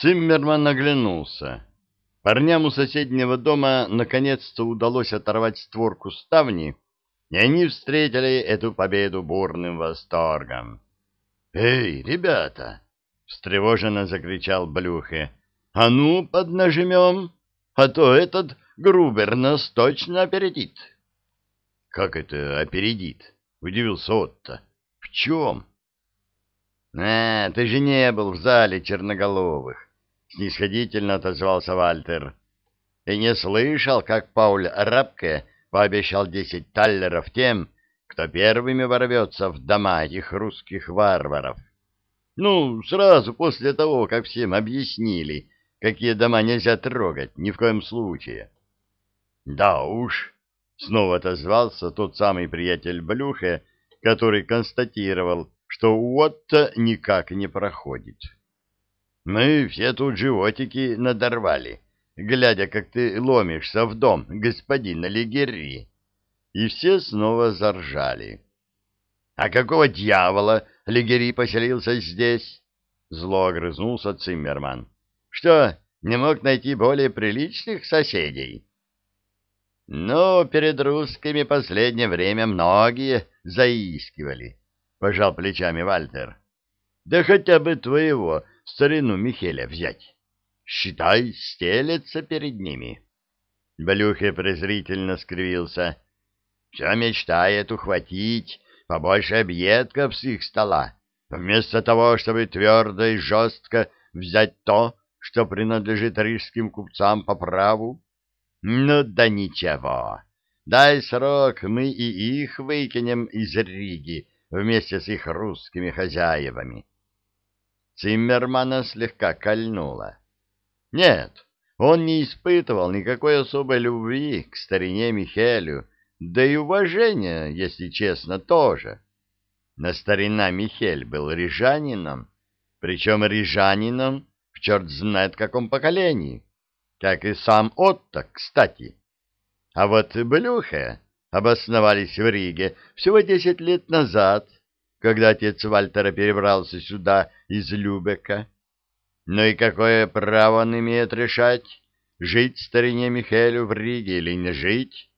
Циммерман оглянулся. Парням у соседнего дома наконец-то удалось оторвать створку ставни, и они встретили эту победу бурным восторгом. «Эй, ребята!» — встревоженно закричал Блюхе. «А ну, поднажмем, а то этот Грубер нас точно опередит». «Как это опередит?» — удивился Отто. «В чем?» «А, ты же не был в зале черноголовых», — снисходительно отозвался Вальтер. «И не слышал, как Пауль Рабке пообещал десять таллеров тем, кто первыми ворвется в дома этих русских варваров. Ну, сразу после того, как всем объяснили, какие дома нельзя трогать ни в коем случае». «Да уж», — снова отозвался тот самый приятель Блюхе, который констатировал, что Уотта никак не проходит. Мы все тут животики надорвали, глядя, как ты ломишься в дом господина Легери. И все снова заржали. — А какого дьявола Легери поселился здесь? — зло огрызнулся Циммерман. — Что, не мог найти более приличных соседей? — Ну, перед русскими последнее время многие заискивали, — пожал плечами Вальтер. — Да хотя бы твоего старину Михеля взять. Считай, стелется перед ними. Балюхе презрительно скривился. Все мечтает ухватить побольше объедков с их стола, вместо того, чтобы твердо и жестко взять то, что принадлежит рижским купцам по праву. Ну да ничего, дай срок, мы и их выкинем из Риги вместе с их русскими хозяевами. Циммермана слегка кольнуло. Нет, он не испытывал никакой особой любви к старине Михелю, да и уважения, если честно, тоже. Но старина Михель был рижанином, причем рижанином в черт знает каком поколении, как и сам Отто, кстати. А вот Блюхе обосновались в Риге всего десять лет назад, когда отец Вальтера перебрался сюда из Любека. Ну и какое право он имеет решать, жить старине Михаилу в Риге или не жить?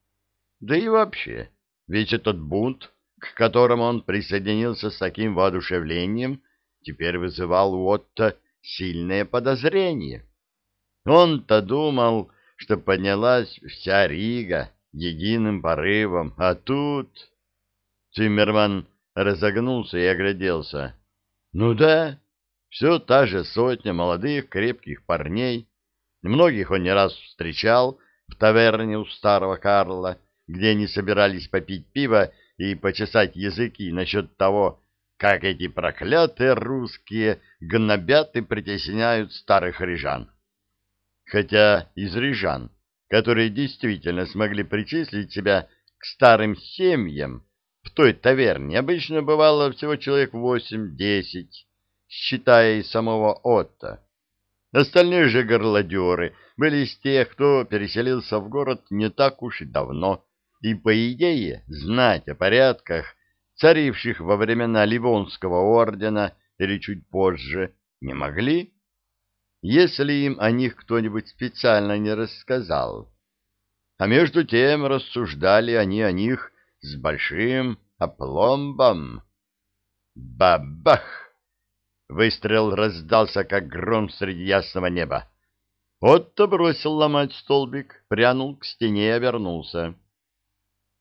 Да и вообще, ведь этот бунт, к которому он присоединился с таким воодушевлением, теперь вызывал у Отто сильное подозрение. Он-то думал, что поднялась вся Рига единым порывом, а тут... Циммерман разогнулся и огляделся. Ну да, все та же сотня молодых крепких парней. Многих он не раз встречал в таверне у старого Карла, где они собирались попить пиво и почесать языки насчет того, как эти проклятые русские гнобят и притесняют старых рижан. Хотя из рижан, которые действительно смогли причислить себя к старым семьям, той таверне обычно бывало всего человек восемь-десять, считая и самого Отто. Остальные же горлодеры были из тех, кто переселился в город не так уж и давно, и, по идее, знать о порядках, царивших во времена Ливонского ордена или чуть позже, не могли, если им о них кто-нибудь специально не рассказал. А между тем рассуждали они о них с большим опломбом. Бабах! Выстрел раздался, как гром среди ясного неба. Отто бросил ломать столбик, прянул к стене и обернулся.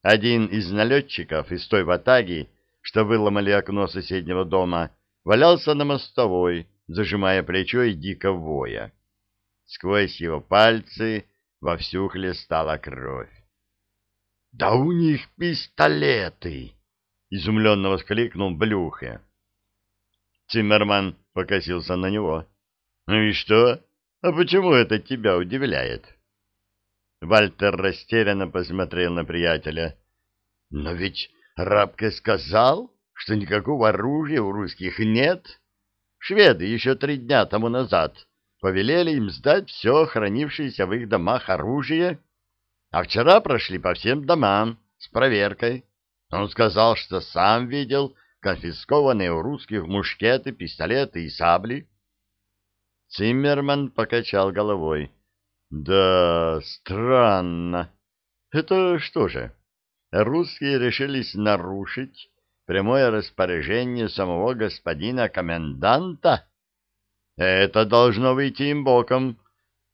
Один из налетчиков из той ватаги, что выломали окно соседнего дома, валялся на мостовой, зажимая плечо и дико воя. Сквозь его пальцы вовсю хлестала кровь. — Да у них пистолеты! — изумленно воскликнул Блюхе. Циммерман покосился на него. — Ну и что? А почему это тебя удивляет? Вальтер растерянно посмотрел на приятеля. — Но ведь Рабке сказал, что никакого оружия у русских нет. Шведы еще три дня тому назад повелели им сдать все хранившееся в их домах оружие, а вчера прошли по всем домам с проверкой. Он сказал, что сам видел конфискованные у русских мушкеты, пистолеты и сабли. Циммерман покачал головой. Да, странно. Это что же, русские решились нарушить прямое распоряжение самого господина коменданта? Это должно выйти им боком.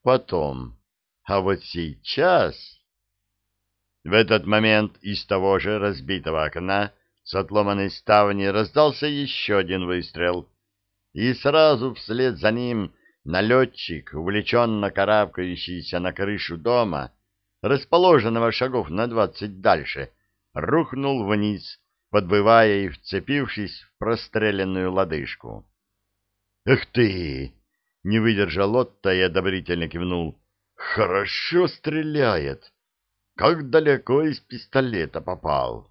Потом. А вот сейчас... В этот момент из того же разбитого окна с отломанной ставни раздался еще один выстрел, и сразу вслед за ним налетчик, увлеченно карабкающийся на крышу дома, расположенного шагов на двадцать дальше, рухнул вниз, подбывая и вцепившись в простреленную лодыжку. «Эх ты!» — не выдержал Отто и одобрительно кивнул. «Хорошо стреляет! Как далеко из пистолета попал!»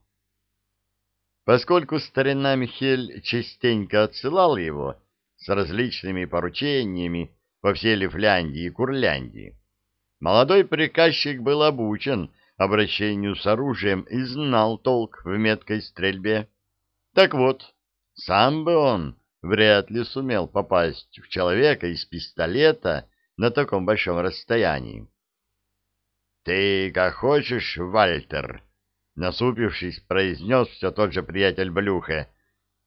Поскольку старина Михель частенько отсылал его с различными поручениями по всей Лифляндии и Курляндии, молодой приказчик был обучен обращению с оружием и знал толк в меткой стрельбе. Так вот, сам бы он вряд ли сумел попасть в человека из пистолета на таком большом расстоянии. — Ты как хочешь, Вальтер, насупившись, произнес все тот же приятель Блюха.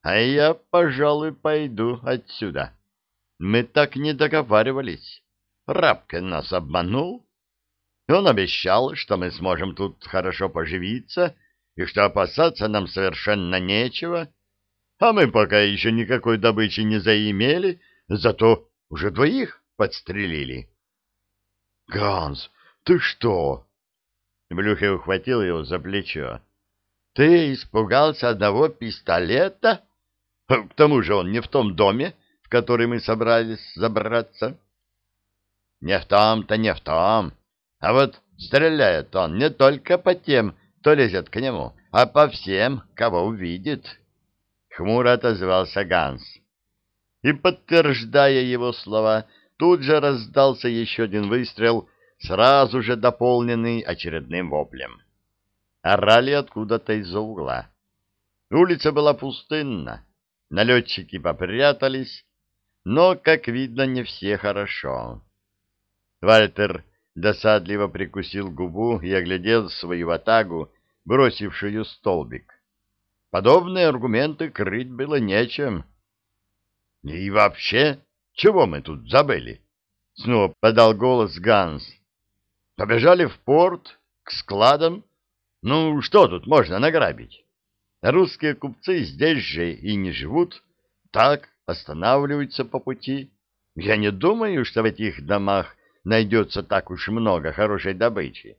А я, пожалуй, пойду отсюда. Мы так не договаривались. Рабка нас обманул. Он обещал, что мы сможем тут хорошо поживиться, и что опасаться нам совершенно нечего. А мы пока еще никакой добычи не заимели, зато уже двоих подстрелили. — Ганс, ты что? Блюхе ухватил его за плечо. — Ты испугался одного пистолета? К тому же он не в том доме, в который мы собрались забраться. — Не в том-то, не в том. А вот стреляет он не только по тем, кто лезет к нему, а по всем, кого увидит. Хмуро отозвался Ганс. И, подтверждая его слова, тут же раздался еще один выстрел — сразу же дополненный очередным воплем. Орали откуда-то из-за угла. Улица была пустынна, налетчики попрятались, но, как видно, не все хорошо. Вальтер досадливо прикусил губу и оглядел свою атагу, бросившую столбик. Подобные аргументы крыть было нечем. — И вообще, чего мы тут забыли? — снова подал голос Ганс. Побежали в порт, к складам. Ну, что тут можно награбить? Русские купцы здесь же и не живут, так останавливаются по пути. Я не думаю, что в этих домах найдется так уж много хорошей добычи.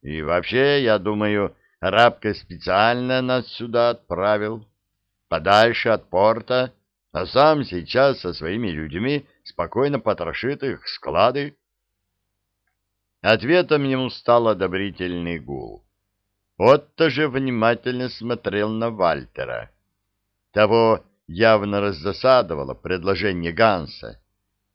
И вообще, я думаю, Рабка специально нас сюда отправил, подальше от порта, а сам сейчас со своими людьми спокойно потрошит их склады. Ответом ему стал одобрительный гул. Отто же внимательно смотрел на Вальтера. Того явно раздосадовало предложение Ганса,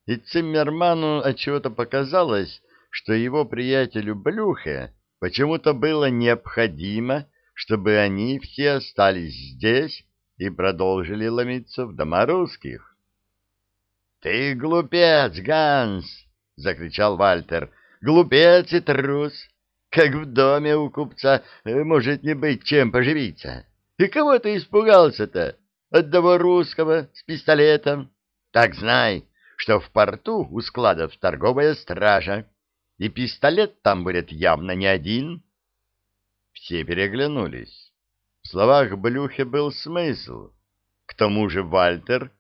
и Циммерману отчего-то показалось, что его приятелю Блюхе почему-то было необходимо, чтобы они все остались здесь и продолжили ломиться в дома русских. — Ты глупец, Ганс! — закричал Вальтер. Глупец и трус. Как в доме у купца э, может не быть чем поживиться. И кого ты испугался-то? Одного русского с пистолетом? Так знай, что в порту у складов торговая стража, и пистолет там будет явно не один. Все переглянулись. В словах Блюхе был смысл. К тому же Вальтер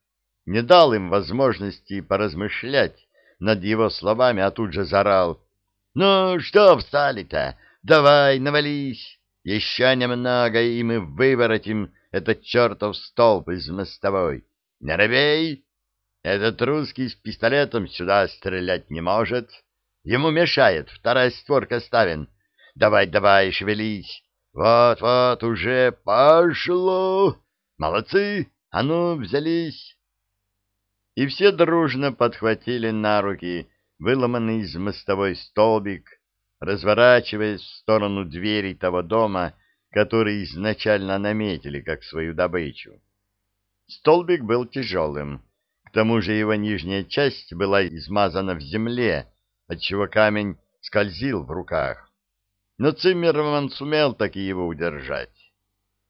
не дал им возможности поразмышлять над его словами, а тут же зарал — ну, что встали-то? Давай, навались. Еще немного, и мы выворотим этот чертов столб из мостовой. Не робей! Этот русский с пистолетом сюда стрелять не может. Ему мешает, вторая створка ставен. Давай, давай, шевелись. Вот-вот, уже пошло. Молодцы, а ну, взялись. И все дружно подхватили на руки выломанный из мостовой столбик, разворачиваясь в сторону двери того дома, который изначально наметили как свою добычу. Столбик был тяжелым, к тому же его нижняя часть была измазана в земле, отчего камень скользил в руках. Но Циммерман сумел таки его удержать.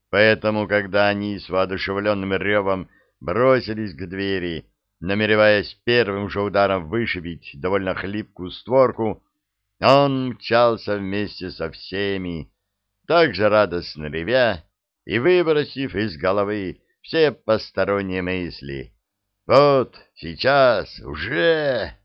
Поэтому, когда они с воодушевленным ревом бросились к двери, намереваясь первым же ударом вышибить довольно хлипкую створку, он мчался вместе со всеми, также радостно ревя и выбросив из головы все посторонние мысли. Вот, сейчас, уже...